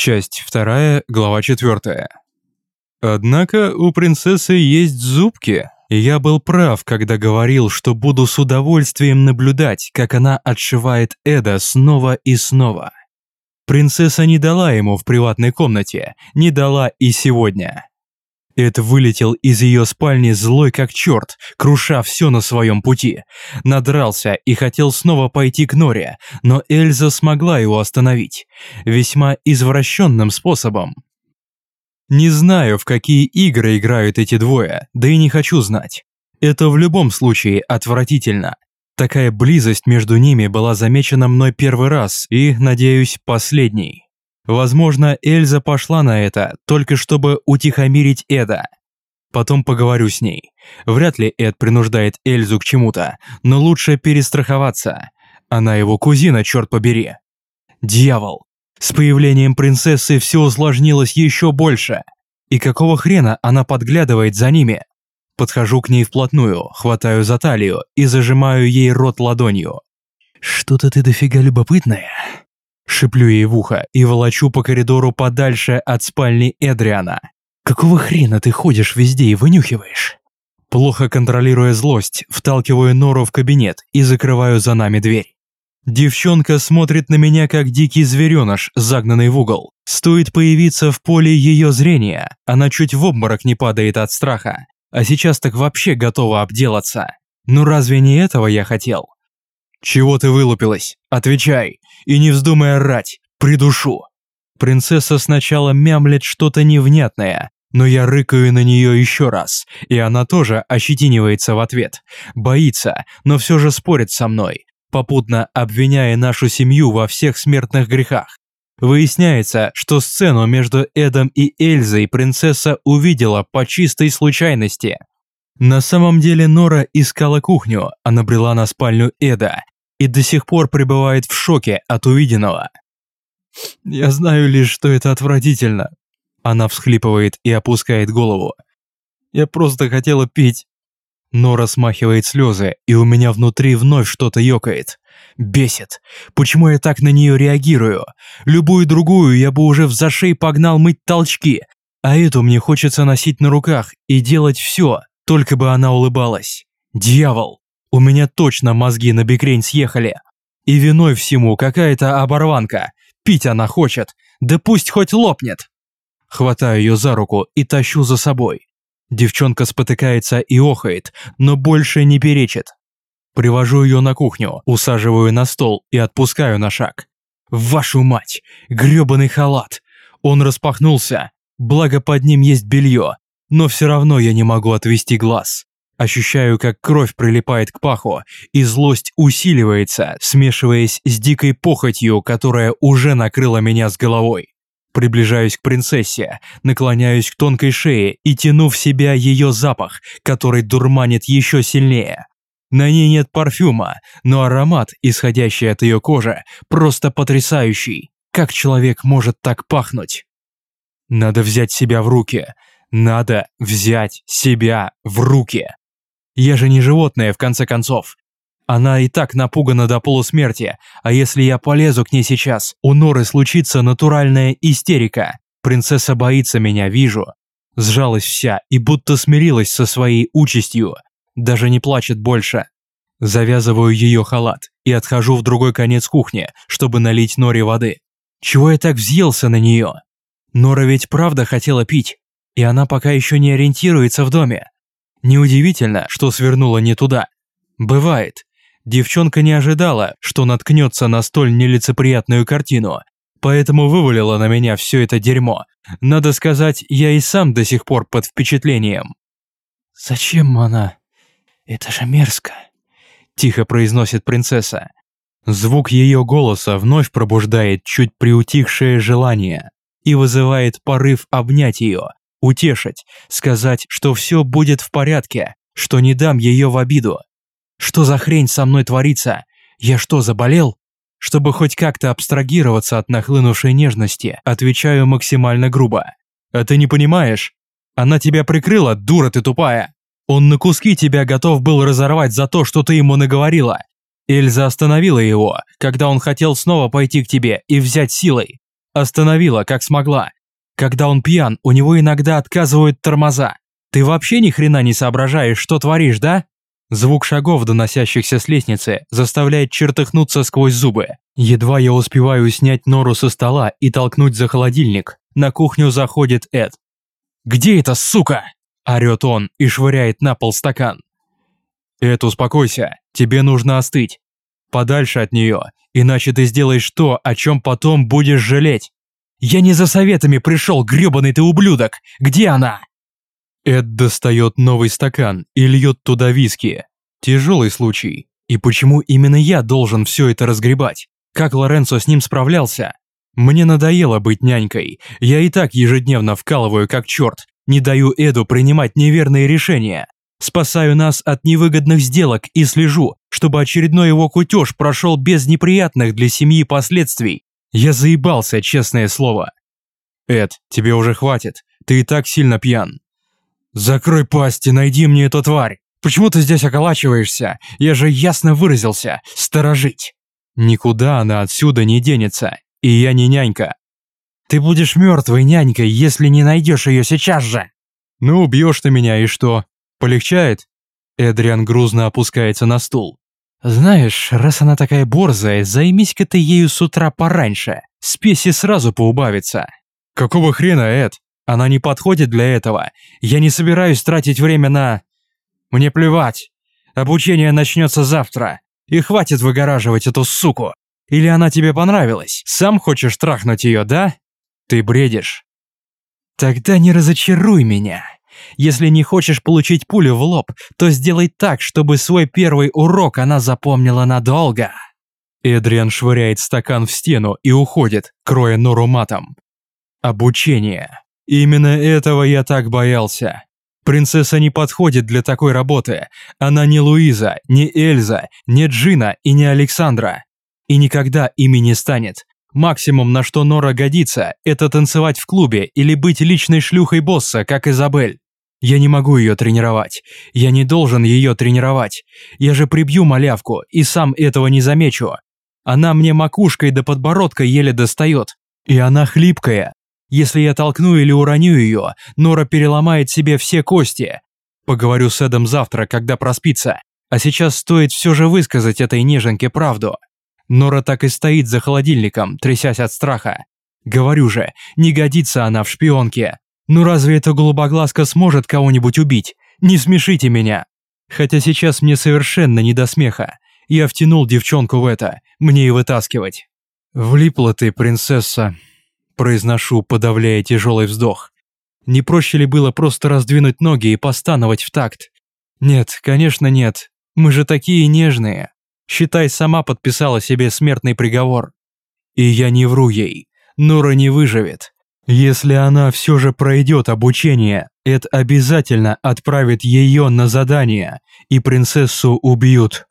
Часть 2, глава 4. Однако у принцессы есть зубки. Я был прав, когда говорил, что буду с удовольствием наблюдать, как она отшивает Эда снова и снова. Принцесса не дала ему в приватной комнате, не дала и сегодня. Эд вылетел из ее спальни злой как черт, круша все на своем пути. Надрался и хотел снова пойти к Норе, но Эльза смогла его остановить. Весьма извращенным способом. Не знаю, в какие игры играют эти двое, да и не хочу знать. Это в любом случае отвратительно. Такая близость между ними была замечена мной первый раз и, надеюсь, последний. Возможно, Эльза пошла на это, только чтобы утихомирить Эда. Потом поговорю с ней. Вряд ли Эд принуждает Эльзу к чему-то, но лучше перестраховаться. Она его кузина, черт побери. Дьявол. С появлением принцессы все усложнилось еще больше. И какого хрена она подглядывает за ними? Подхожу к ней вплотную, хватаю за талию и зажимаю ей рот ладонью. «Что-то ты дофига любопытная». Шиплю ей в ухо и волочу по коридору подальше от спальни Эдриана. «Какого хрена ты ходишь везде и вынюхиваешь?» Плохо контролируя злость, вталкиваю Нору в кабинет и закрываю за нами дверь. Девчонка смотрит на меня, как дикий звереныш, загнанный в угол. Стоит появиться в поле ее зрения, она чуть в обморок не падает от страха. А сейчас так вообще готова обделаться. Ну разве не этого я хотел? «Чего ты вылупилась? Отвечай! И не вздумай орать! Придушу!» Принцесса сначала мямлет что-то невнятное, но я рыкаю на нее еще раз, и она тоже ощетинивается в ответ. Боится, но все же спорит со мной, попутно обвиняя нашу семью во всех смертных грехах. Выясняется, что сцену между Эдом и Эльзой принцесса увидела по чистой случайности. На самом деле Нора искала кухню, а набрела на спальню Эда и до сих пор пребывает в шоке от увиденного. «Я знаю лишь, что это отвратительно». Она всхлипывает и опускает голову. «Я просто хотела пить». Нора смахивает слезы, и у меня внутри вновь что-то ёкает. Бесит. Почему я так на нее реагирую? Любую другую я бы уже в зашей погнал мыть толчки, а эту мне хочется носить на руках и делать все, только бы она улыбалась. Дьявол! У меня точно мозги на бекрень съехали. И виной всему какая-то оборванка. Пить она хочет. Да пусть хоть лопнет. Хватаю ее за руку и тащу за собой. Девчонка спотыкается и охает, но больше не перечит. Привожу ее на кухню, усаживаю на стол и отпускаю на шаг. Вашу мать! грёбаный халат! Он распахнулся, благо под ним есть белье, но все равно я не могу отвести глаз. Ощущаю, как кровь прилипает к паху, и злость усиливается, смешиваясь с дикой похотью, которая уже накрыла меня с головой. Приближаюсь к принцессе, наклоняюсь к тонкой шее и тяну в себя ее запах, который дурманит еще сильнее. На ней нет парфюма, но аромат, исходящий от ее кожи, просто потрясающий. Как человек может так пахнуть? Надо взять себя в руки. Надо взять себя в руки. Я же не животное, в конце концов. Она и так напугана до полусмерти, а если я полезу к ней сейчас, у Норы случится натуральная истерика. Принцесса боится меня, вижу. Сжалась вся и будто смирилась со своей участью даже не плачет больше. Завязываю ее халат и отхожу в другой конец кухни, чтобы налить Норе воды. Чего я так взъелся на нее? Нора ведь правда хотела пить, и она пока еще не ориентируется в доме. Неудивительно, что свернула не туда. Бывает. Девчонка не ожидала, что наткнется на столь нелицеприятную картину, поэтому вывалила на меня все это дерьмо. Надо сказать, я и сам до сих пор под впечатлением. «Зачем она?» «Это же мерзко», – тихо произносит принцесса. Звук ее голоса вновь пробуждает чуть приутихшее желание и вызывает порыв обнять ее, утешить, сказать, что все будет в порядке, что не дам ее в обиду. Что за хрень со мной творится? Я что, заболел? Чтобы хоть как-то абстрагироваться от нахлынувшей нежности, отвечаю максимально грубо. А ты не понимаешь? Она тебя прикрыла, дура ты тупая. Он на куски тебя готов был разорвать за то, что ты ему наговорила. Эльза остановила его, когда он хотел снова пойти к тебе и взять силой. Остановила, как смогла. Когда он пьян, у него иногда отказывают тормоза. Ты вообще ни хрена не соображаешь, что творишь, да? Звук шагов, доносящихся с лестницы, заставляет чертыхнуться сквозь зубы. Едва я успеваю снять нору со стола и толкнуть за холодильник, на кухню заходит Эд. «Где эта сука?» – орёт он и швыряет на пол стакан. «Эд, успокойся, тебе нужно остыть. Подальше от нее, иначе ты сделаешь то, о чем потом будешь жалеть. Я не за советами пришел, грёбаный ты ублюдок! Где она?» Эд достает новый стакан и льет туда виски. Тяжелый случай. И почему именно я должен все это разгребать? Как Лоренцо с ним справлялся? Мне надоело быть нянькой. Я и так ежедневно вкалываю как черт. Не даю Эду принимать неверные решения. Спасаю нас от невыгодных сделок и слежу, чтобы очередной его кутеж прошел без неприятных для семьи последствий. Я заебался, честное слово. Эд, тебе уже хватит. Ты и так сильно пьян. «Закрой пасть и найди мне эту тварь! Почему ты здесь околачиваешься? Я же ясно выразился. Сторожить!» Никуда она отсюда не денется, и я не нянька. Ты будешь мертвой нянькой, если не найдешь ее сейчас же. Ну, убьешь ты меня, и что? Полегчает? Эдриан грузно опускается на стул. Знаешь, раз она такая борзая, займись-ка ты ею с утра пораньше. Спеси сразу поубавится. Какого хрена, Эд? Она не подходит для этого. Я не собираюсь тратить время на... Мне плевать. Обучение начнется завтра. И хватит выгораживать эту суку. Или она тебе понравилась? Сам хочешь трахнуть ее, да? Ты бредишь. Тогда не разочаруй меня. Если не хочешь получить пулю в лоб, то сделай так, чтобы свой первый урок она запомнила надолго. Эдриан швыряет стакан в стену и уходит, кроя нору матом. Обучение. Именно этого я так боялся. Принцесса не подходит для такой работы. Она не Луиза, не Эльза, не Джина и не Александра. И никогда ими не станет. Максимум, на что Нора годится, это танцевать в клубе или быть личной шлюхой босса, как Изабель. Я не могу ее тренировать. Я не должен ее тренировать. Я же прибью малявку и сам этого не замечу. Она мне макушкой до подбородка еле достает. И она хлипкая, если я толкну или уроню ее, Нора переломает себе все кости. Поговорю с Эдом завтра, когда проспится. А сейчас стоит все же высказать этой неженке правду. Нора так и стоит за холодильником, трясясь от страха. Говорю же, не годится она в шпионке. Ну разве эта голубоглазка сможет кого-нибудь убить? Не смешите меня. Хотя сейчас мне совершенно не до смеха. Я втянул девчонку в это, мне и вытаскивать. Влипла ты, принцесса, Произношу, подавляя тяжелый вздох. Не проще ли было просто раздвинуть ноги и постановать в такт? Нет, конечно нет. Мы же такие нежные. Считай, сама подписала себе смертный приговор. И я не вру ей. Нора не выживет. Если она все же пройдет обучение, Эд обязательно отправит ее на задание, и принцессу убьют.